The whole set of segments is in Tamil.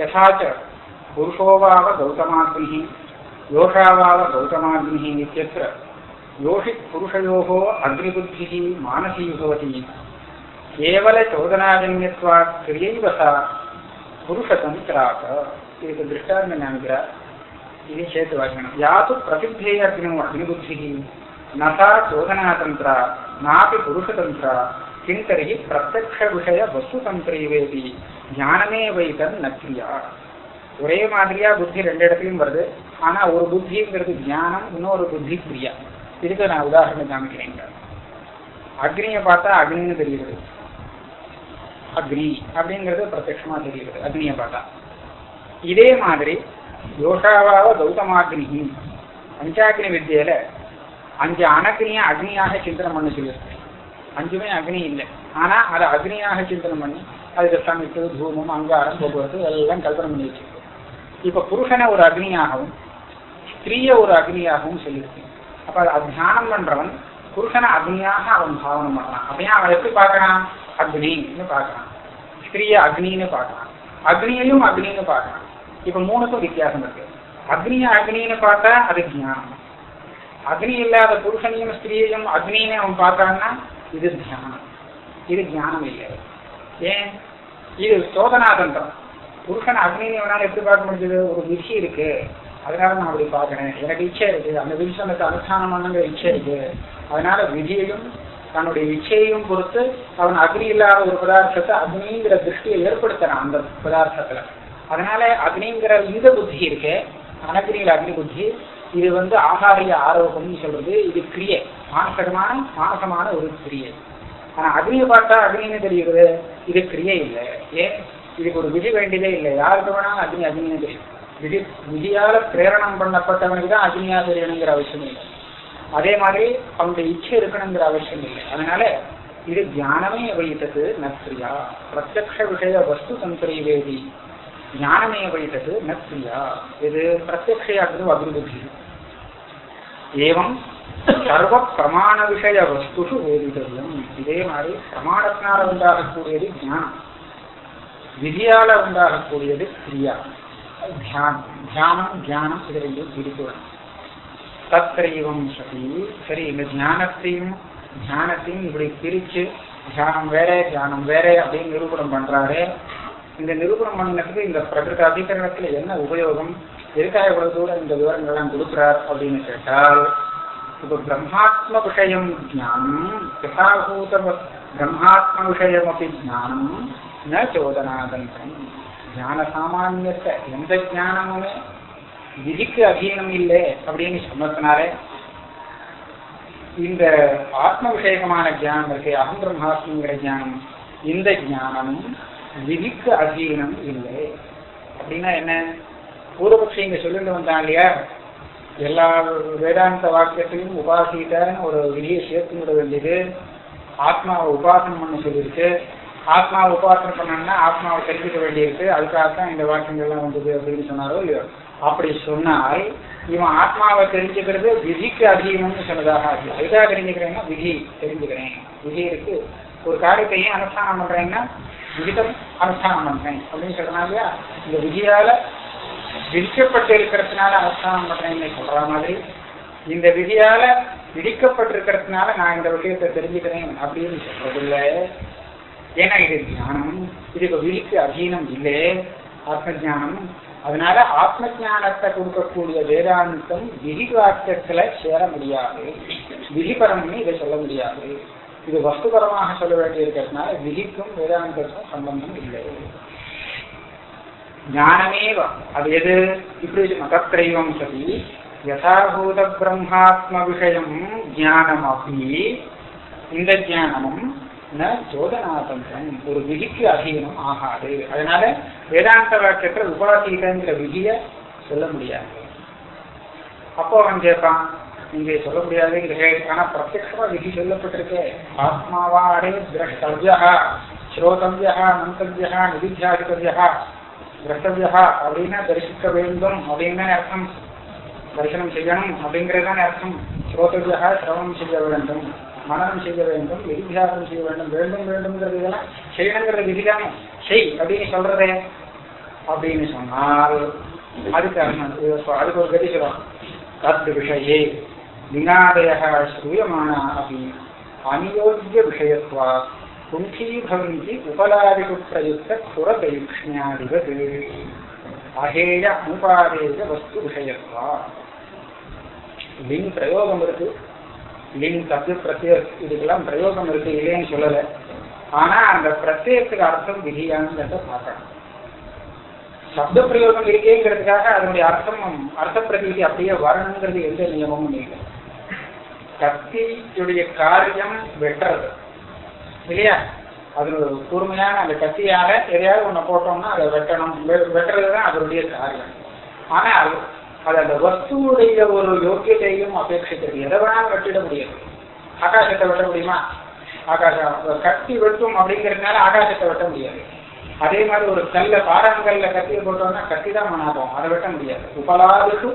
यथा च पुरुषो वाव गौतमाग्निः, योषावाव गौतमाग्निः इत्यत्र योषित् पुरुषयोः अग्निबुद्धिः मानसी भवति। केवलचोदनाजन्यत्वात् क्रियैव सा पुरुषतन्त्राक इति दृष्टान्तम् इति या तु प्रसिद्धे अग्निनो अग्निबुद्धिः। न सा चोदनातन्त्रा नापि पुरुषतन्त्रा। किं तर्हि प्रत्यक्षविषयवस्तुतन्त्रैवेति ஞானமே வைத்தன் நக்ரியா ஒரே மாதிரியா புத்தி ரெண்டு இடத்துலையும் வருது. ஆனா ஒரு புத்திங்கிறது ஞானம் இன்னொரு புத்தி கிரியா இதுக்கு நான் உதாரணம் காமிக்கிறேன். அக்னியை பார்த்தா அக்னின்னு தெரியுது அக்னி அப்படிங்கிறது பிரத்யமா தெரியுது அக்னியை பார்த்தா. இதே மாதிரி யோகாவாவ கௌதமாக்னி பஞ்சாக்னி வித்தியில அஞ்சு அணக்கினிய அக்னியாக சிந்தனம் பண்ண சொல்லியிருக்கு அஞ்சுமே அக்னி இல்லை. ஆனா அதை அக்னியாக சிந்தனம் பண்ணி அதுக்கு சமைப்பு தூமம் அங்காரம் போக்குவரத்து எல்லாம் கல்பனை பண்ணி வச்சிருக்கு இப்ப புருஷனை ஒரு அக்னியாகவும் ஸ்திரீய ஒரு அக்னியாகவும் சொல்லியிருக்கு. அப்ப அது தியானம் பண்றவன் புருஷனை அக்னியாக அவன் பாவனம் பண்ணலாம் அப்படியே அவன் எப்படி பார்க்கறான்? அக்னின்னு பார்க்கறான். ஸ்திரீய அக்னின்னு பார்க்கறான். அக்னியையும் அக்னின்னு பார்க்கறான். இப்ப மூணுக்கும் வித்தியாசம் இருக்கு. அக்னிய அக்னின்னு பார்த்தா அது தியானம் அக்னி இல்லாத புருஷனையும் ஸ்திரீயையும் அக்னின்னு அவன் பார்த்தான்னா இது தியானம் இது ஞானம் இல்லை. ஏன்? இது சோதனாதந்திரம். புருஷன் அக்னின்னு வேணாலும் எப்படி பார்க்க முடிஞ்சது? ஒரு விஷி இருக்கு. அதனால நான் அப்படி பார்க்கறேன். எனக்கு இச்சை இருக்கு. அந்த விஷயம் அனுஷ்டானம் பண்ணுங்கிற இச்சை இருக்கு. அதனால விதியையும் தன்னுடைய இச்சையையும் பொறுத்து அவன் அக்னி இல்லாத ஒரு பதார்த்தத்தை அக்னிங்கிற திருஷ்டியை ஏற்படுத்துறான் அந்த பதார்த்தத்துல. அதனால அக்னிங்கிற இந்த புத்தி இருக்கு. அனக்னியில் அக்னி புத்தி. இது வந்து ஆகாரிய ஆரோகம்னு சொல்றது. இது கிரியை. மானசகமான மானசமான ஒரு கிரியை. ஆனா அக்னியை பார்த்தா அக்னின்னு தெரியுது இது கிரியை இல்லை. ஏன்? இதுக்கு ஒரு விதி வேண்டியதே இல்லை. யாருக்கு வேணாலும் அக்னி அக்னின்னு தெரியும். விதி விதியால பிரேரணம் பண்ணப்பட்டவனுக்கு தான் அக்னியா தெரியணுங்கிற அவசியம் இல்லை. அதே மாதிரி அவனுடைய இச்சை இருக்கணுங்கிற அவசியம் இல்லை. அதனால இது ஞானமே வைத்தது நக்ரியா பிரத்யக்ஷ விஷய வஸ்து தந்திரைவேதி ஞானமே வைத்தது நக்ரியா இது பிரத்யக்ஷயாகிறது அபிவிருத்தி ஏவம் சர்வ பிரமாண விஷய வஸ்துஷு வேதிதவியம் இதே மாதிரி பிரமாணத்தினால உண்டாகக்கூடியது ஞானம். விதியால உண்டாகக்கூடியது கிரியா. தியானம் தியானம் தியானம் இது ரெண்டும் பிரித்துடன் தத்திரைவம் சதி. சரி இந்த ஞானத்தையும் தியானத்தையும் இப்படி பிரிச்சு தியானம் வேற தியானம் வேற அப்படின்னு நிரூபணம் பண்றாரு. இந்த நிரூபணம் பண்ணதுக்கு இந்த பிரகிருத அதிகரணத்துல என்ன உபயோகம்? எதுக்காக இவ்வளவு தூரம் இந்த விவரங்கள்லாம் கொடுக்குறார் அப்படின்னு கேட்டால் இப்ப பிரம்மாத்ம விஷயம் ஜானம் யதாபூத பிரம்மாத்ம விஷயம் அப்படி ஜானம் ந சோதனாதந்தம் ஞான சாமானியத்தை எந்த ஞானமுமே விதிக்கு அதீனம் இல்லை அப்படின்னு சொன்னதுனாலே இந்த ஆத்ம விஷயகமான ஜானம் இருக்கு அகம் பிரம்மாத்மங்கிற ஞானம் இந்த ஜானம் விதிக்கு அதீனம் இல்லை. அப்படின்னா என்ன? பூர்வபக்ஷி இங்க சொல்லிட்டு வந்தான் இல்லையா? எல்லா வேதாந்த வாக்கியத்திலையும் உபாசிட்டான்னு ஒரு விதியை சேர்த்துவிட வேண்டியது. ஆத்மாவை உபாசனம் பண்ண சொல்லியிருக்கு. ஆத்மாவை உபாசனம் பண்ணணும்னா ஆத்மாவை தெரிஞ்சுக்க வேண்டியிருக்கு. அதுக்காகத்தான் இந்த வாக்கியங்கள்லாம் வந்தது அப்படின்னு சொன்னாரோ இல்லையோ? அப்படி சொன்னால் இவன் ஆத்மாவை தெரிஞ்சுக்கிறது விதிக்கு அதிகம்னு சொன்னதாக ஆகுது அதுக்காக தெரிஞ்சுக்கிறேன்னா விதி தெரிஞ்சுக்கிறேன். விதி இருக்கு. ஒரு காரியத்தை ஏன் அனுஷ்டானம் பண்றேன்னா விதித்தம் அனுஷ்டானம் பண்றேன். அப்படின்னு சொல்றேன் இந்த விதியால விதிக்கப்பட்டு இருக்கிறதுனால அனுஷ்டானம் பண்றேன்னு சொல்ற மாதிரி. இந்த விதியால விதிக்கப்பட்டிருக்கிறதுனால நான் இந்த விஷயத்தை தெரிஞ்சுக்கிறேன் அப்படின்னு சொல்றதில்லை. ஏன்னா இது ஞானம். இதுக்கு விதிக்கு அதீனம் இல்லை. ஆத்ம ஜானம் அதனால ஆத்ம ஜானத்தை கொடுக்கக்கூடிய வேதாந்தம் விதி வாக்கியத்துல சேர முடியாது. விதிபரம்னு இதை சொல்ல முடியாது. இது வஸ்துபரமாக சொல்ல வேண்டி இருக்கிறதுனால விதிக்கும் வேதாந்தத்துக்கும் சம்பந்தம் இல்லை. ஞானமேவ. அது எது? இப்படி மதத்ரைவம் சதி யதாபூத பிரம்மாத்ம விஷயம் ஜானம் அப்படி இந்த ஜானமும் ந சோதனாதந்திரம் ஒரு விதிக்கு அதீனம் ஆகாது. அதனால வேதாந்த வாக்கியத்தில் உபாசீதங்கிற விதிய சொல்ல முடியாது. அப்போ அவன் கேட்பான் இங்கே சொல்ல முடியாதுங்கிற ஆனா பிரத்யமா விதி சொல்லப்பட்டிருக்கே. ஆத்மாவா அடே திரஷ்டவியா ஸ்ரோதவியா மந்தவியா நிதித்தியாதிபதியா திரஷ்டவியா அப்படின்னா தரிசிக்க வேண்டும் அப்படின்னு அர்த்தம். தரிசனம் செய்யணும் அப்படிங்கிறதான அர்த்தம். ஸ்ரோதவியா சிரவணம் செய்ய வேண்டும் மனநம் செய்ய வேண்டும் விதித்தியாசனம் செய்ய வேண்டும் வேண்டும் வேண்டும்ங்கிறது இதெல்லாம் செய்யணுங்கிற விதிதானே. செய் அப்படின்னு சொல்றதே. அப்படின்னு சொன்னால் அதுக்கு அதுக்கு ஒரு கதி சொல்லும் தத் விஷயே வினாதய ஸ்ரூயமானா அப்படி அநியோக்கிய விஷயத்வா குண்டீபவந்தி உபலாதிகு சுரபயுக்ஷ்ணியாதிபது அகேய அனுபாதேய வஸ்து விஷயத்வா லிங் பிரயோகம் இருக்கு. லிங் தத்து பிரத்ய இதுக்கெல்லாம் பிரயோகம் இருக்கு இல்லைன்னு சொல்லலை. ஆனா அந்த பிரத்யேகத்துக்கு அர்த்தம் விதியாங்கிறத பார்க்கணும் சப்த பிரயோகம் இருக்கேங்கிறதுக்காக அதனுடைய அர்த்தம் அர்த்த பிரதீதி அப்படியே வரணுங்கிறது எந்த நியமமும் இல்லை. கத்தியுடைய காரியம் வெட்டுறது. இல்லையா? அது ஒரு கூர்மையான அந்த கத்தியாக எதையாவது ஒன்று போட்டோம்னா அதை வெட்டணும். வெட்டுறது தான் அதனுடைய காரியம். ஆனால் அது அந்த வஸ்துவுடைய ஒரு யோக்கியத்தையும் அபேட்சித்தது எதை வேணாலும் வெட்டிட முடியாது ஆகாசத்தை வெட்ட முடியுமா? ஆகாசம் கத்தி வெட்டும் அப்படிங்கிறதுனால ஆகாசத்தை வெட்ட முடியாது. அதே மாதிரி ஒரு கல்ல பாறாங்கல்ல கத்தியை போட்டோம்னா கத்தி தான் மனாபம். அதை வெட்ட முடியாது. உபலாதுக்கு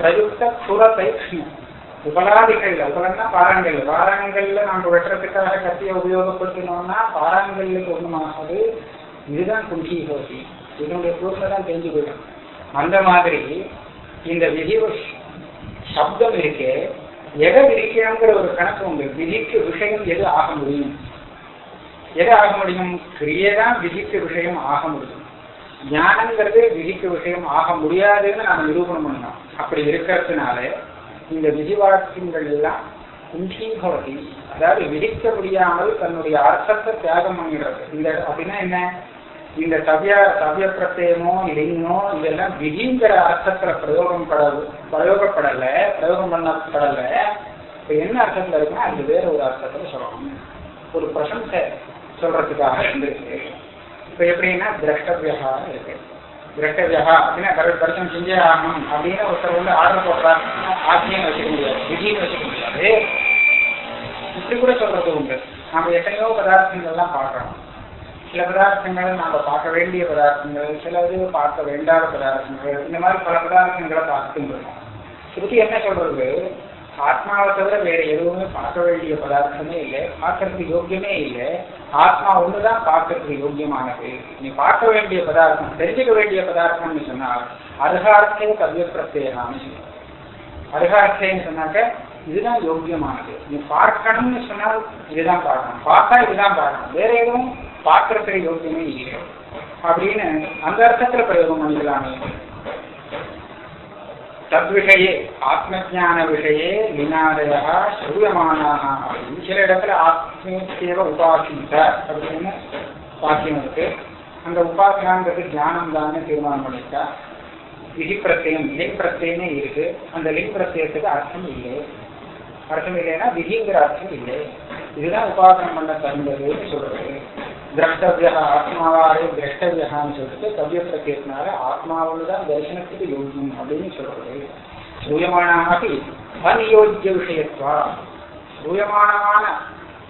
பிரயுக்த சுர உபராதிகள்ல உபலாதிகள் உபலன்னா பாறாங்கல் பாறாங்கல்ல நாம வெட்டுறதுக்காக கத்தியை உபயோகப்படுத்தினோம்னா பாறாங்கல்லுக்கு ஒண்ணுமாகாது இதுதான் குண்டி ஹோசி இதனுடைய கூர்மை தான் தெரிஞ்சு போயிடும். அந்த மாதிரி இந்த விதி சப்தம் இருக்கே எதை விதிக்கணுங்கிற ஒரு கணக்கு உண்டு. விதிக்கு விஷயம் எது ஆக முடியும்? எது ஆக முடியும்? கிரியை தான் விதிக்கு விஷயம் ஆக முடியும். ஞானங்கிறது விதிக்கு விஷயம் ஆக முடியாதுன்னு நம்ம நிரூபணம் பண்ணோம் அப்படி இருக்கிறதுனால இந்த விதிவாக்கியங்கள் எல்லாம் குஞ்சீபவதி அதாவது விதிக்க முடியாமல் தன்னுடைய அர்த்தத்தை தியாகம் பண்ணிடுறது இந்த அப்படின்னா என்ன? இந்த சவ்ய சவ்ய பிரத்யமோ லிங்கோ இதெல்லாம் விதிங்கிற அர்த்தத்துல பிரயோகம் பட பிரயோகப்படல பிரயோகம் பண்ணப்படல. இப்ப என்ன அர்த்தத்துல இருக்குன்னா அது வேற ஒரு அர்த்தத்துல சொல்லணும். ஒரு பிரசம்சை சொல்றதுக்காக இருந்திருக்கு இப்ப எப்படின்னா திரஷ்டவியா இருக்கு. திரஷ்டவியா அப்படின்னா கரெக்ட் தரிசனம் செஞ்சே ஆகணும் அப்படின்னு ஒருத்தர் வந்து ஆர்டர் போடுறார். ஆசையும் வச்சுக்க முடியாது. விதியும் வச்சுக்க முடியாது. இப்படி கூட சொல்றது உண்டு. நம்ம எத்தனையோ பதார்த்தங்கள்லாம் பார்க்கறோம். சில பதார்த்தங்கள் நாம பார்க்க வேண்டிய பதார்த்தங்கள் சில இது பார்க்க வேண்டாத பதார்த்தங்கள் இந்த மாதிரி பல பதார்த்தங்களை பார்த்துட்டு இருக்கோம் இதுக்கு என்ன சொல்றது? ஆத்மாவை தவிர வேற எதுவுமே பார்க்க வேண்டிய பதார்த்தமே இல்லை பார்க்கறதுக்கு யோக்கியமே இல்லை. ஆத்மா ஒண்ணுதான் பார்க்கறதுக்கு யோக்கியமானது. நீ பார்க்க வேண்டிய பதார்த்தம் தெரிஞ்சுக்க வேண்டிய பதார்த்தம்னு சொன்னால் அருகார்த்தே கவ்ய பிரத்யேகான்னு சொல்லுவோம் அருகார்த்தேன்னு சொன்னாக்க இதுதான் யோக்கியமானது. நீ பார்க்கணும்னு சொன்னால் இதுதான் பார்க்கணும். பார்த்தா இதுதான் பார்க்கணும். வேற எதுவும் பார்க்கறதுக்கு யோக்கியமே இல்லை. அப்படின்னு அந்த அர்த்தத்துல பிரயோகம் பண்ணிக்கலாமே. தத்விஷயே ஆத்ம ஜான விஷயே வினாதயா ஸ்ரூயமானாக அப்படின்னு சில இடத்துல ஆத்மேவ உபாசித்த அப்படின்னு வாக்கியம் இருக்கு அந்த உபாசனாங்கிறது தியானம் தானே தீர்மானம் பண்ணிட்டா விதி பிரத்யம் லிங் பிரத்யமே இருக்கு அந்த லிங் பிரத்யத்துக்கு அர்த்தம் இல்லை அர்த்தம் இல்லைன்னா விதிங்கிற அர்த்தம் இல்லை இதுதான் உபாசனம் பண்ண தந்ததுன்னு சொல்றது திரஷ்டவியா ஆத்மாவாரே திரஷ்டவியான்னு சொல்லிட்டு கவ்ய கேட்டினார ஆத்மாவோடு தான் தரிசனத்துக்கு யோகியம் அப்படின்னு சொல்றது சூயமானமாகி அநியோக்கிய விஷயத்துவா சூயமானமான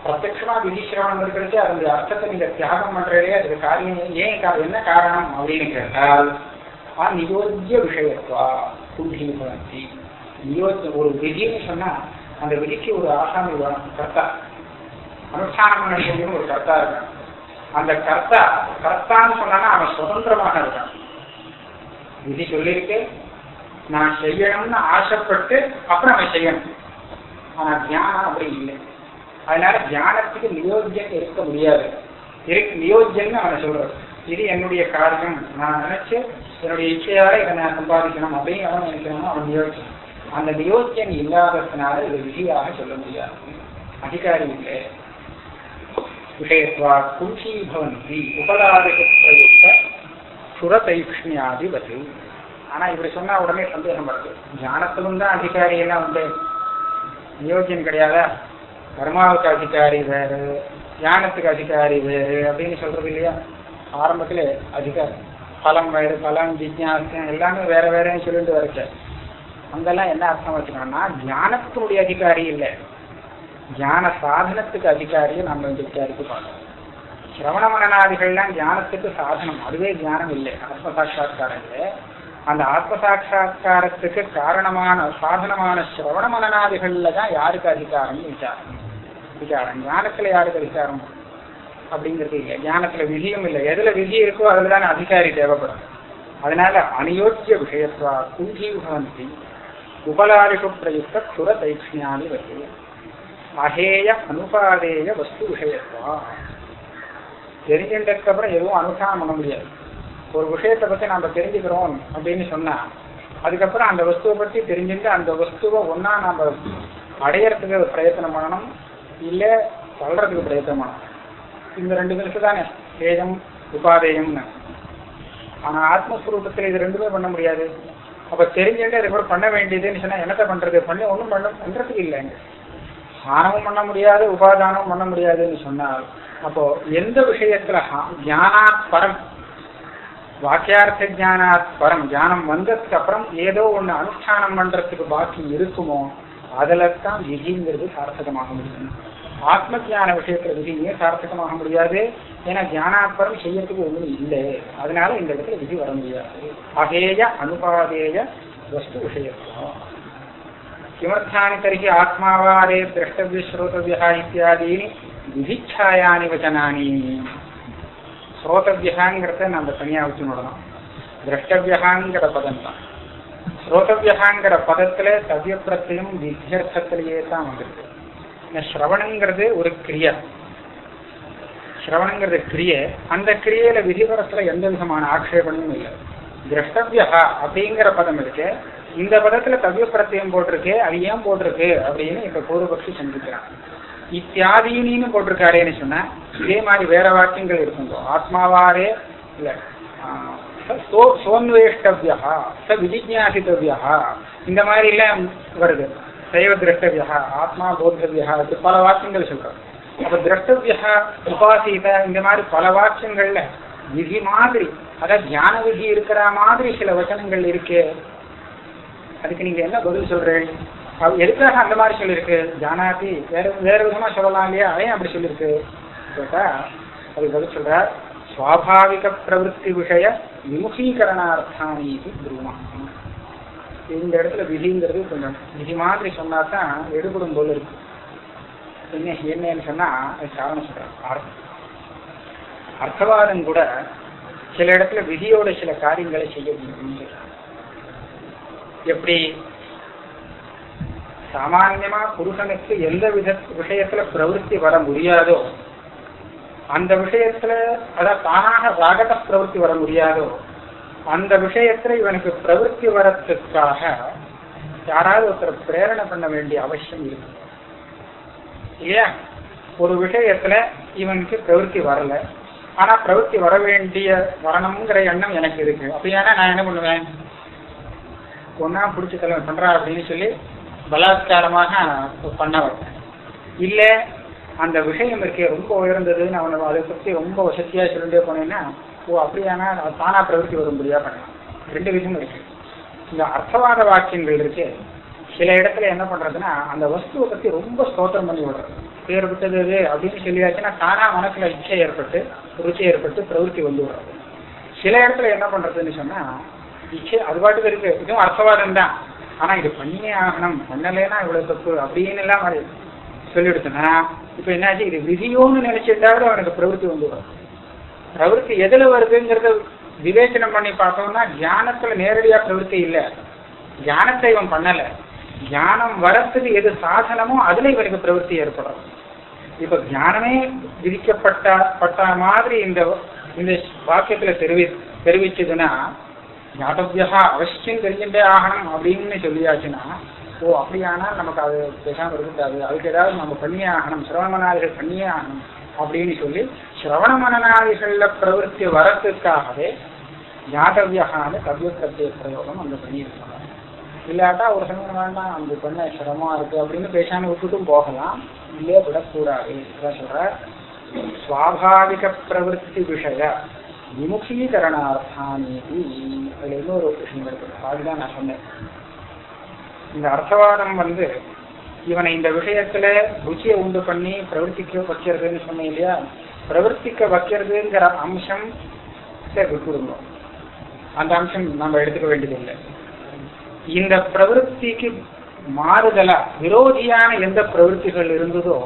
பிரத்யமா விதிசிரவணம் இருக்கிறது அதனுடைய அர்த்தத்தை நீங்க தியாகம் பண்றதே அதுக்கு காரியம் ஏன் என்ன காரணம் அப்படின்னு கேட்டால் அநியோக்கிய விஷயத்துவா புத்தி பவந்தி நியோஜ ஒரு விதின்னு சொன்னா அந்த விதிக்கு ஒரு ஆசாமி வேணும் கர்த்தா அனுஷ்டானம் பண்ணக்கூடிய ஒரு கர்த்தா இருக்கான் அந்த கர்த்தா கர்த்தான்னு சொன்னானா அவன் சுதந்திரமாக இருக்கான் விதி சொல்லியிருக்கு நான் செய்யணும்னு ஆசைப்பட்டு அப்புறம் அவன் செய்யணும். ஆனா தியானம் அப்படி இல்லை. அதனால தியானத்துக்கு நியோஜன் இருக்க முடியாது. இருக்கு நியோஜன் அவனை சொல்றது இது என்னுடைய காரியம். நான் நினைச்சு என்னுடைய இச்சையால இதை நான் சம்பாதிக்கணும் அப்படின்னு அவன் நினைக்கணும் அவன் நியோஜன் அந்த நியோஜன் இல்லாததுனால இது விதியாக சொல்ல முடியாது. அதிகாரி இல்லை. விஷயத்வா குஞ்சி பவந்தி சுரதைக்ஷ்ணியாதிபதி ஆனா இப்படி சொன்னா உடனே சந்தேகம் வருது. ஞானத்திலும் தான் அதிகாரி எல்லாம் உண்டு. நியோஜன் கிடையாதா? கர்மாவுக்கு அதிகாரி வேறு ஞானத்துக்கு அதிகாரி வேறு அப்படின்னு சொல்றது இல்லையா? ஆரம்பத்தில் அதிகாரி. பலம் வேறு பலம் ஜிஜாசம் எல்லாமே வேற வேறேன்னு சொல்லிட்டு வரைச்ச அங்கெல்லாம் என்ன அர்த்தம் வச்சுக்கணும்னா ஞானத்தினுடைய அதிகாரி இல்லை. ஞான சாதனத்துக்கு அதிகாரியை நம்ம இந்த விசாரித்து பார்க்கணும். சிரவண மரணாதிகள்லாம் ஞானத்துக்கு சாதனம். அதுவே ஞானம் இல்லை. ஆத்ம சாட்சா்காரம் இல்லை அந்த ஆத்ம சாட்சா்காரத்துக்கு காரணமான சாதனமான சிரவண மரணாதிகள்ல தான் யாருக்கு அதிகாரம் விசாரம். விசாரம். ஞானத்துல யாருக்கு அதிகாரம்? அப்படிங்கிறது இல்லை. ஞானத்துல விதியும் இல்லை. எதுல விதி இருக்கோ அதுல தானே அதிகாரி தேவைப்படும். அதனால அநியோஜ்ய விஷயத்வா குஞ்சி பவந்தி உபலாரிஷு பிரயுக்த சுர தைக்ஷியானி வருது அகேய அனுபாதேய வஸ்து விஷயத்வா தெரிஞ்சுட்டதுக்கு அப்புறம் எதுவும் அனுஷ்டானம் பண்ண முடியாது. ஒரு விஷயத்தை பத்தி நாம் தெரிஞ்சுக்கிறோம் அப்படின்னு சொன்னால் அதுக்கப்புறம் அந்த வஸ்துவை பத்தி தெரிஞ்சுட்டு அந்த வஸ்துவை ஒன்னா நாம் அடையறதுக்கு பிரயத்தனம் பண்ணணும் இல்லை தள்ளுறதுக்கு பிரயத்தனம் பண்ணணும். இந்த ரெண்டு பேருக்கு தானே ஏயம் உபாதேயம்னு. ஆனால் ஆத்மஸ்வரூபத்தில் இது ரெண்டுமே பண்ண முடியாது. அப்போ தெரிஞ்சுட்டு அதுக்கப்புறம் பண்ண வேண்டியதுன்னு சொன்னா என்னத்தை பண்ணுறது பண்ணி ஒன்றும் பண்ண பண்றதுக்கு இல்லைங்க. ஆனமும் பண்ண முடியாது உபாதானமும் பண்ண முடியாதுன்னு சொன்னால் அப்போ எந்த விஷயத்துல ஜானாத் பரம் வாக்கியார்த்த ஜானாத் பரம் ஞானம் வந்ததுக்கு அப்புறம் ஏதோ ஒண்ணு அனுஷ்டானம் பண்றதுக்கு பாக்கி இருக்குமோ அதுல தான் விதிங்கிறது சார்த்தகமாக முடியும். ஆத்ம ஜான விஷயத்துல விதி சார்த்தகமாக முடியாது? ஏன்னா ஜானாத்பரம் செய்யறதுக்கு ஒண்ணும் இல்லை. அதனால இந்த இடத்துல விதி வர முடியாது. அகேய அனுபாதேய வஸ்து விஷயத்தான் किमर्थानि तर्हि आत्मावारे द्रष्टव्यश्रोतव्यः इत्यादीनि விதிச்சாயானி வச்சனானி ஸ்ரோதவியகாங்கிறத நம்ம தனியாக வச்சு நோடணும் திரஷ்டவியகாங்கிற பதம் தான் ஸ்ரோதவியகாங்கிற பதத்துல தவ்ய பிரத்தியம் வித்தியர்த்தத்திலேயே தான் வந்திருக்கு இந்த ஸ்ரவணங்கிறது ஒரு கிரியா ஸ்ரவணங்கிறது கிரியை அந்த கிரியையில விதிவரத்துல எந்த விதமான ஆக்ஷேபமும் இல்லை திரஷ்டவியா அப்படிங்கிற பதம் இருக்கு இந்த பதத்துல தவ்ய பிரத்தியம் போட்டிருக்கு அது ஏன் போட்டிருக்கு அப்படின்னு இப்ப பூர்வபக்ஷி சந்திக்கிறான். இத்தியாதீனின்னு போட்டிருக்காரேன்னு சொன்னா இதே மாதிரி வேற வாக்கியங்கள் இருக்குங்கோ. ஆத்மாவாரே இல்ல. சோ சோன்வேஷ்டவியா ச விதிஜாசித்தவியா இந்த மாதிரி எல்லாம் வருது. சைவ திரஷ்டவியா ஆத்மா போத்தவியா இது பல வாக்கியங்கள் சொல்றோம் அப்ப திரஷ்டவியா உபாசித இந்த மாதிரி பல வாக்கியங்கள்ல விதி மாதிரி அதாவது தியான விதி இருக்கிற மாதிரி சில வச்சனங்கள் இருக்கு. அதுக்கு நீங்க என்ன பதில் சொல்றீங்க? எதுக்காக அந்த மாதிரி சொல்லியிருக்கு? ஜானாதி வேற வேற விதமா சொல்லலாம் இல்லையா? அதையும் அப்படி சொல்லியிருக்கு. கேட்டா அது பதில் சொல்ற சுவாபாவிக பிரவருத்தி விஷய விமுகீகரணார்த்தானி குருமா இந்த இடத்துல விதிங்கிறது கொஞ்சம் விதி மாதிரி சொன்னா தான் எடுபடும் போல இருக்கு. என்ன என்னன்னு சொன்னா அது காரணம் சொல்றேன். அர்த்தவாதம் கூட சில இடத்துல விதியோட சில காரியங்களை செய்ய முடியும் எப்படி? சாமான்யமா புருஷனுக்கு எந்த வித விஷயத்துல பிரவருத்தி வர முடியாதோ அந்த விஷயத்துல அதாவது தானாக ராகத பிரவருத்தி வர முடியாதோ அந்த விஷயத்துல இவனுக்கு பிரவருத்தி வரத்துக்காக யாராவது ஒருத்தர் பிரேரணை பண்ண வேண்டிய அவசியம் இருக்கு. இல்லையா? ஒரு விஷயத்துல இவனுக்கு பிரவருத்தி வரல. ஆனா பிரவருத்தி வர வேண்டிய வரணுங்கிற எண்ணம் எனக்கு இருக்கு. அப்படியானா நான் என்ன பண்ணுவேன்? ஒன்னா பிடிச்சி கல்யாணம் பண்றா அப்படின்னு சொல்லி பலாத்காரமாக பண்ண வைப்பேன் இல்ல அந்த விஷயம் இருக்கே ரொம்ப உயர்ந்ததுன்னு அவனை அதை பற்றி ரொம்ப வசதியா சொல்லிட்டே போனேன்னா ஓ அப்படியானா அது தானா பிரவருத்தி வரும்படியா பண்ணலாம். ரெண்டு விஷயம் இருக்கு. இந்த அர்த்தவாத வாக்கியங்கள் இருக்கு. சில இடத்துல என்ன பண்றதுன்னா அந்த வஸ்துவை பத்தி ரொம்ப ஸ்தோத்திரம் பண்ணி விடுறது. பேர் விட்டது இது அப்படின்னு சொல்லியாச்சுன்னா தானா மனசுல இச்சை ஏற்பட்டு ருச்சி ஏற்பட்டு பிரவருத்தி வந்து விடுறது. சில இடத்துல என்ன பண்றதுன்னு சொன்னா இச்சை அது பாட்டுக்கு இருக்கு. இதுவும் அர்த்தவாதம் தான் ஆனா இது பண்ணியே ஆகணும். பண்ணலைன்னா இவ்வளவு தப்பு. அப்படின்னு எல்லாம் அது சொல்லிடுச்சுன்னா இப்ப என்னாச்சு? இது விதியோன்னு நினைச்சிட்டாவது அவனுக்கு பிரவருத்தி வந்து வரும் பிரவருத்தி எதுல வருதுங்கிறத விவேச்சனம் பண்ணி பார்த்தோம்னா தியானத்துல நேரடியா பிரவருத்தி இல்லை. தியானத்தை இவன் பண்ணல. ஞானம் வரத்துக்கு எது சாதனமோ அதுல இவனுக்கு பிரவருத்தி ஏற்படும். இப்ப ஞானமே விதிக்கப்பட்ட பட்ட மாதிரி இந்த இந்த வாக்கியத்துல தெரிவி தெரிவிச்சதுன்னா ஞாபகா அவசியம் தெரிஞ்சுட்டே ஆகணும் அப்படின்னு சொல்லியாச்சுன்னா ஓ அப்படியானா நமக்கு அது பேசாமல் இருக்கக்கூடாது அதுக்கு ஏதாவது நம்ம பண்ணியே ஆகணும் சிரவணமனாதிகள் பண்ணியே ஆகணும் அப்படின்னு சொல்லி சிரவண மனநாதிகள்ல பிரவருத்தி வரத்துக்காகவே ஞாதவியகான கவ்ய பிரத்யேக பிரயோகம் அந்த பண்ணியிருக்காங்க. இல்லாட்டா ஒரு சமயம் வேண்டாம் அந்த பண்ண சிரமமா இருக்கு அப்படின்னு பேசாம விட்டுட்டும் போகலாம். இல்லையே விடக்கூடாது. சொல்ற சுவாபாவிக பிரவருத்தி விஷய விமுகீகரணார்த்தானேதி அதுல இன்னொரு விஷயம் இருக்கு அதுதான் நான் சொன்னேன். இந்த அர்த்தவாதம் வந்து இவனை இந்த விஷயத்துல ருச்சியை உண்டு பண்ணி பிரவர்த்திக்க வைக்கிறதுன்னு சொன்னேன் இல்லையா? பிரவர்த்திக்க வைக்கிறதுங்கிற அம்சம் சரி விட்டுடுங்க. அந்த அம்சம் நம்ம எடுத்துக்க வேண்டியதில்லை. இந்த பிரவருத்திக்கு மாறுதலா விரோதியான எந்த பிரவருத்திகள் இருந்ததோ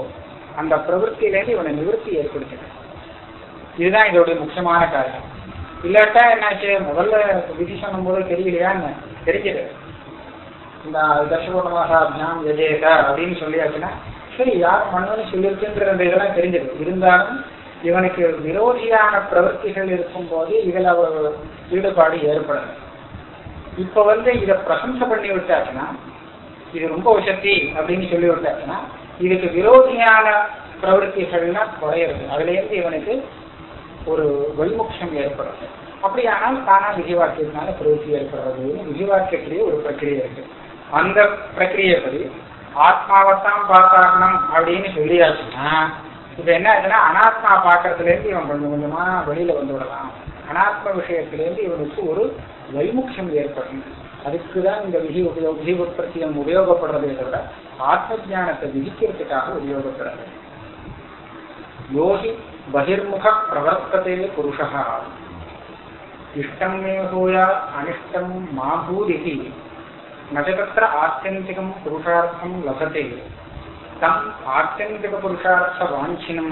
அந்த பிரவருத்திலேருந்து இவனை நிவர்த்தி ஏற்படுத்தினான் இதுதான் இதோடைய முக்கியமான காரணம். இல்லாட்டா என்னாச்சு? முதல்ல விதி சொன்னும் போது தெரியலையான்னு தெரிஞ்சது. இந்த தர்ஷபூர்ணமாசாபியாம் எஜேதா அப்படின்னு சொல்லியாச்சுன்னா சரி யார் மன்னன் சொல்லியிருக்குன்ற அந்த இதெல்லாம் தெரிஞ்சது. இருந்தாலும் இவனுக்கு விரோதியான பிரவர்த்திகள் இருக்கும் போது அவர் ஈடுபாடு ஏற்படல. இப்ப வந்து இதை பிரசம்சை பண்ணி விட்டாச்சுன்னா இது ரொம்ப உசத்தி அப்படின்னு சொல்லி விட்டாச்சுன்னா இதுக்கு விரோதியான பிரவர்த்திகள்னா குறையிறது. அதுல இருந்து இவனுக்கு ஒரு வைமுக்ஷம் ஏற்படும். அப்படியானால் தானா விதிவாக்கியத்தினால பிரவೃத்தி ஏற்படுறதுன்னு விதிவாக்கியத்திலேயே ஒரு பிரக்கிரியை இருக்கு. அந்த பிரக்கிரியைப்படி ஆத்மாவைத்தான் பார்த்தாகணும் அப்படின்னு சொல்லியாச்சுன்னா இப்ப என்ன ஆச்சுன்னா அனாத்மா பார்க்கறதுல இருந்து இவன் கொஞ்சம் கொஞ்சமா வெளியில வந்து விடலாம். அனாத்ம விஷயத்திலேருந்து இவனுக்கு ஒரு வைமுக்ஷம் ஏற்படும். அதுக்குதான் இந்த விதி உபயோக விதி உற்பத்தியம் உபயோகப்படுறதே தவிர ஆத்ம ஜானத்தை விதிக்கிறதுக்காக உபயோகப்படுறது. யோகி बहिर्मुख प्रवर्तते पुरुष। इष्टम भूया अनिष्टम मा भूरि न च तत्र आत्यन्तिकं पुरुषार्थं लभते। तम् आत्यन्तिकपुरुषार्थवाञ्छिनं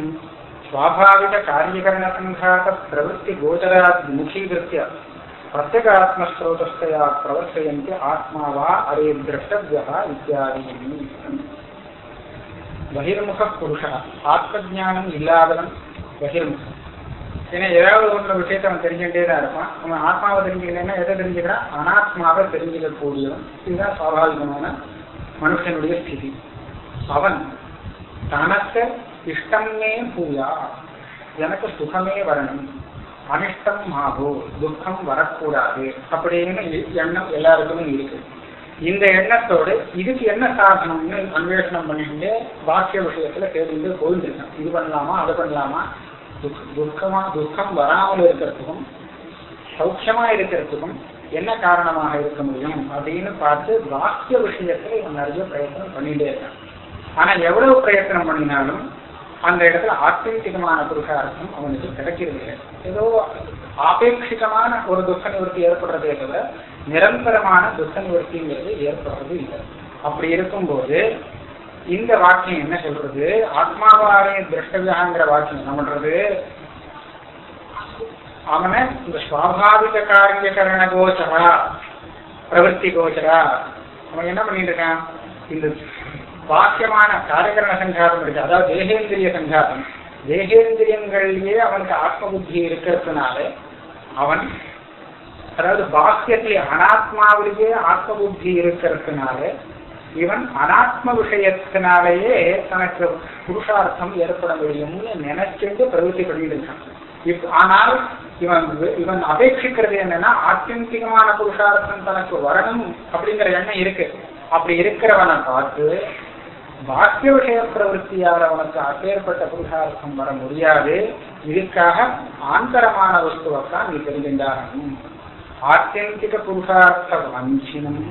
स्वाभाविककार्यकरणसङ्घातप्रवृत्तिगोचराद्मुखीकृत्य प्रत्यगात्मस्रोतस्तया प्रवर्तयन्ति आत्मा वा अरे द्रष्टव्यः इत्यादीनि बहिर्मुखपुरुषः आत्मज्ञानम् इल्लादनं ஏன்னா ஏதாவது ஒன்ற விஷயத்தை அவன் தெரிஞ்சுட்டே தான் இருப்பான். அவன் ஆத்மாவை தெரிஞ்சுக்கலன்னா எதை தெரிஞ்சுக்கிறான் அனாத்மாவை தெரிஞ்சுக்கக்கூடியவன். இதுதான் சுவாபாவிகமான மனுஷனுடைய ஸ்திதி. அவன் தனக்கு இஷ்டமே பூயா எனக்கு சுகமே வரணும். அனிஷ்டம் ஆகோ துக்கம் வரக்கூடாது அப்படின்னு எண்ணம் எல்லாருக்குமே இருக்கு. இந்த எண்ணத்தோடு இதுக்கு என்ன சாதனம்னு அன்வேஷனம் பண்ணிட்டு பாக்கிய விஷயத்துல தேடிட்டு போயிருக்கான் இது பண்ணலாமா அதை பண்ணலாமா? துக்கமா துக்கம் வராமல் இருக்கிறதுக்கும் சௌக்கியமா இருக்கிறதுக்கும் என்ன காரணமாக இருக்க முடியும் அப்படின்னு பார்த்து வாக்கிய விஷயத்துல இவன் நிறைய பிரயத்தனம் பண்ணிட்டே இருக்கான். ஆனா எவ்வளவு பிரயத்தனம் பண்ணினாலும் அந்த இடத்துல ஆத்தியந்திகமான புருஷார்த்தம் அவனுக்கு கிடைக்கிறது ஏதோ ஆபேட்சிகமான ஒரு துக்க நிவர்த்தி ஏற்படுறதே தவிர நிரந்தரமான துக்க நிவர்த்திங்கிறது ஏற்படுறது இல்லை. அப்படி இருக்கும்போது இந்த வாக்கியம் என்ன சொல்றது? ஆத்மாவாரே திருஷ்டவியாங்கிற வாக்கியம் என்ன பண்றது? அவனை இந்த சுவாபாவிக காரியகரண கோச்சரா பிரவருத்தி கோச்சரா அவன் என்ன பண்ணிட்டு இருக்கான் இந்த வாக்கியமான காரியகரண சங்காதம் இருக்கு. அதாவது தேகேந்திரிய சங்காதம். தேகேந்திரியங்கள்லயே அவனுக்கு ஆத்ம புத்தி இருக்கிறதுனால அவன் அதாவது பாக்கியத்திலே அனாத்மாவிலேயே ஆத்ம புத்தி இருக்கிறதுனால இவன் அனாத்ம விஷயத்தினாலேயே தனக்கு புருஷார்த்தம் ஏற்பட முடியும்னு நினைச்சுட்டு பிரவೃತ್ತಿ பண்ணிட்டு இருக்கான் இப் ஆனால் இவன் இவன் அபேட்சிக்கிறது என்னன்னா ஆத்தியந்திகமான புருஷார்த்தம் தனக்கு வரணும் அப்படிங்கிற எண்ணம் இருக்கு. அப்படி இருக்கிறவனை பார்த்து பாக்கிய விஷய பிரவருத்தியால் அவனுக்கு அப்பேற்பட்ட புருஷார்த்தம் வர முடியாது. இதுக்காக ஆந்தரமான வஸ்துவைத்தான் நீ தெரிஞ்சின்றாகணும் ஆத்தியந்திக புருஷார்த்த வஞ்சினம்.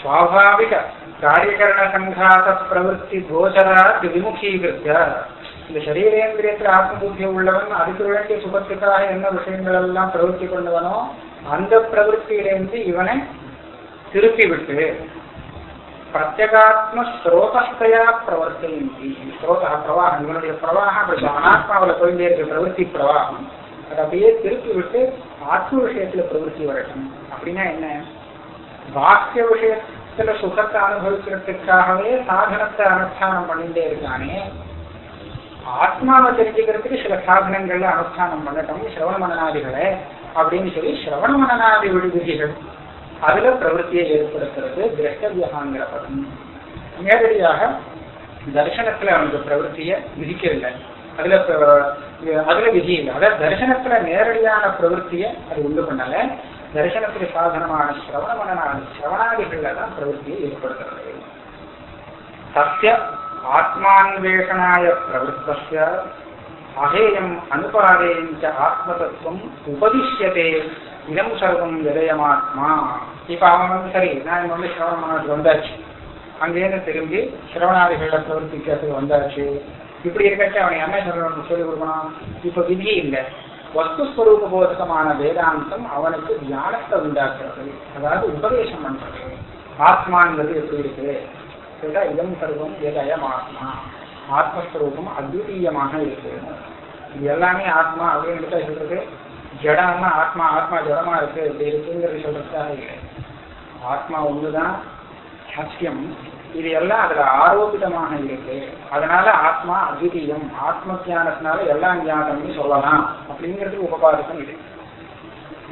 சுவாபாவிக காரியகரணசங்காத பிரவருத்தி கோச்சராத் விமுகீகிருத்த இந்த சரீரேந்திரியத்தில் ஆத்மபுத்தி உள்ளவன் அதுக்கு வேண்டிய சுபத்துக்காக என்ன விஷயங்கள் எல்லாம் பிரவருத்தி கொண்டவனோ அந்த பிரவருத்தியிலிருந்து இவனை திருப்பி விட்டு பிரத்யகாத்ம ஸ்ரோதஸ்தையா பிரவர்த்தி ஸ்ரோத பிரவாகம் இவனுடைய பிரவாகம் அப்படி அனாத்மாவில் போயிட்டே இருக்க பிரவருத்தி பிரவாகம். அதை அப்படியே திருப்பி விட்டு ஆத்ம விஷயத்துல பிரவருத்தி வரட்டும். அப்படின்னா என்ன? பாக்கிய சில சுகத்தை அனுபவிக்கிறதுக்காகவே சாதனத்தை அனுஷ்டானம் பண்ணிட்டே இருக்கானே ஆத்மாவை தெரிஞ்சுக்கிறதுக்கு சில சாதனங்கள்ல அனுஷ்டானம் பண்ணட்டும் சிரவண மனநாதிகளை அப்படின்னு சொல்லி சிரவண மனநாதி விடுதிகள் அதுல பிரவருத்தியை ஏற்படுத்துறது திரஷ்டவியகாங்கிற பதம் நேரடியாக தர்சனத்துல அவனுக்கு பிரவருத்திய விதிக்கவில்லை அதுல அதுல விதி இல்லை அதாவது தரிசனத்துல நேரடியான பிரவருத்திய அது உண்டு பண்ணல தரிசனத்துக்கு சாதனமான சிரவண மனநாதி சிரவணாதிகள்ல தான் பிரவருத்தியை ஏற்படுத்துறது. சத்திய ஆத்மான்வேஷனாய பிரவருத்தஸ்ய அகேயம் அனுபாதேயம் ச ஆத்மதத்துவம் உபதிஷ்யதே. இதம் சர்வம் விதயமாத்மா இப்ப அவன் வந்து சரி நான் வந்து சிரவண மனத்துக்கு வந்தாச்சு. அங்கேருந்து திரும்பி சிரவணாதிகள பிரவர்த்திக்கிறதுக்கு வந்தாச்சு. இப்படி இருக்கச்சு அவன் என்ன சொல்லணும் சொல்லி கொடுக்கணும்? இப்ப விதியே இல்லை. வஸ்துஸ்வரூப போதகமான வேதாந்தம் அவனுக்கு தியானத்தை உண்டாக்குறது அதாவது உபதேசம் பண்றது. ஆத்மாங்கிறது எப்படி இருக்கு கேட்டா இதம் சர்வம் ஏதயம் ஆத்மா. ஆத்மஸ்வரூபம் அத்விதீயமாக இருக்கு. இது எல்லாமே ஆத்மா அப்படின்னு சொல்றது. ஜடம்னா ஆத்மா ஆத்மா ஜடமா இருக்கு. இப்படி இருக்குங்கிறது சொல்றதுக்காக இல்லை. ஆத்மா ஒண்ணுதான் சத்தியம். இது எல்லாம் அதுல ஆரோபிதமாக இருக்கு. அதனால ஆத்மா அத்விதீயம். ஆத்ம ஜானத்தினால எல்லாம் ஞானம்னு சொல்லலாம். அப்படிங்கிறது உபபாதகம் இது.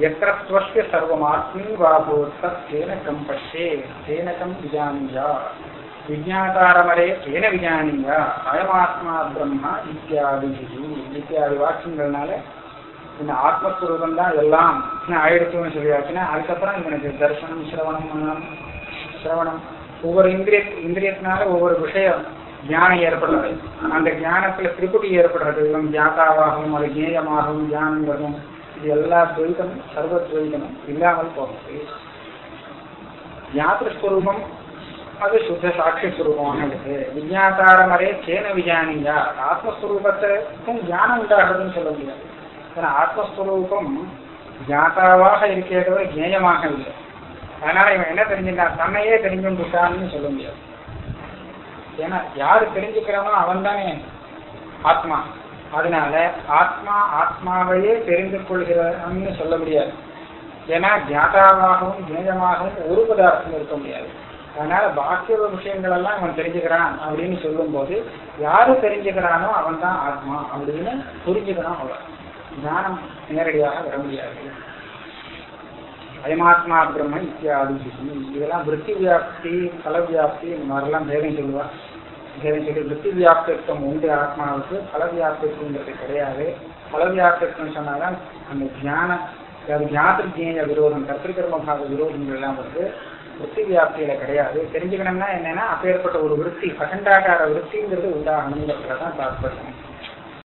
எத்திரஸ்வஸ்ய சர்வம் வாபோ வாபோத்த தேனகம் பஷ்யே தேனகம் விஜானியா. விஜாதாரமரே தேன விஜானியா. அயமாத்மா பிரம்மா இத்தியாதி. இத்தியாதி வாக்கியங்கள்னால இந்த ஆத்மஸ்வரூபம் தான் எல்லாம். ஆயிடுச்சுன்னு சொல்லியாச்சுன்னா அதுக்கப்புறம் இவனுக்கு தர்சனம் சிரவணம் சிரவணம். ஒவ்வொரு இந்திரிய இந்திரியத்தினால ஒவ்வொரு விஷயம் ஞானம் ஏற்படுறது. அந்த ஞானத்துல திருப்பதி ஏற்படுறது. இவன் ஜாதாவாகவும் அது ஜேயமாகவும் ஞானம் வரும் இது எல்லா துவைதமும் சர்வ துவைதமும் இல்லாமல் போகிறது ஞாத்திரஸ்வரூபம் அது சுத்த சாட்சி சுரூபமாக இருக்கு விஜயாதாரமரே சேன விஜானியா. ஆத்மஸ்வரூபத்துக்கும் ஞானம் உண்டாகிறதுன்னு சொல்ல முடியாது. ஏன்னா ஆத்மஸ்வரூபம் ஜாதாவாக இருக்கிறதோ ஜேயமாக இல்லை. அதனால இவன் என்ன தெரிஞ்சுட்டான் தன்னையே தெரிஞ்சுட்டான்னு சொல்ல முடியாது. ஏன்னா யாரு தெரிஞ்சுக்கிறானோ அவன் தானே ஆத்மா. அதனால ஆத்மா ஆத்மாவையே தெரிந்து கொள்கிறான்னு சொல்ல முடியாது. ஏன்னா ஜாதாவாகவும் ஜேயமாகவும் ஒரு பதார்த்தம் இருக்க முடியாது. அதனால பாக்கிய விஷயங்கள் எல்லாம் அவன் தெரிஞ்சுக்கிறான் அப்படின்னு சொல்லும் போது யாரு தெரிஞ்சுக்கிறானோ அவன் தான் ஆத்மா அப்படின்னு புரிஞ்சுக்கிறான் அவன் ஞானம் நேரடியாக வர முடியாது. அயமாத்மா பிரம்ம இத்தியாதி இதெல்லாம் விற்பி வியாப்தி பல வியாப்தி இந்த மாதிரிலாம் பேதம் சொல்லுவா. பேதம் சொல்லி விற்பி வியாப்தித்வம் உண்டு ஆத்மாவுக்கு. பல வியாப்தித்வங்கிறது கிடையாது. பல வியாப்தித்வம் சொன்னாதான் அந்த தியான அது ஜாத்திருஜேய விரோதம் கர்த்திகர்மபாக விரோதங்கள் எல்லாம் வந்து விற்பி வியாப்தியில கிடையாது. தெரிஞ்சுக்கணும்னா என்னன்னா அப்பேற்பட்ட ஒரு விற்பி அகண்டாகார விற்பிங்கிறது உண்டாகணுங்கிறதுல தான் தாற்பயம்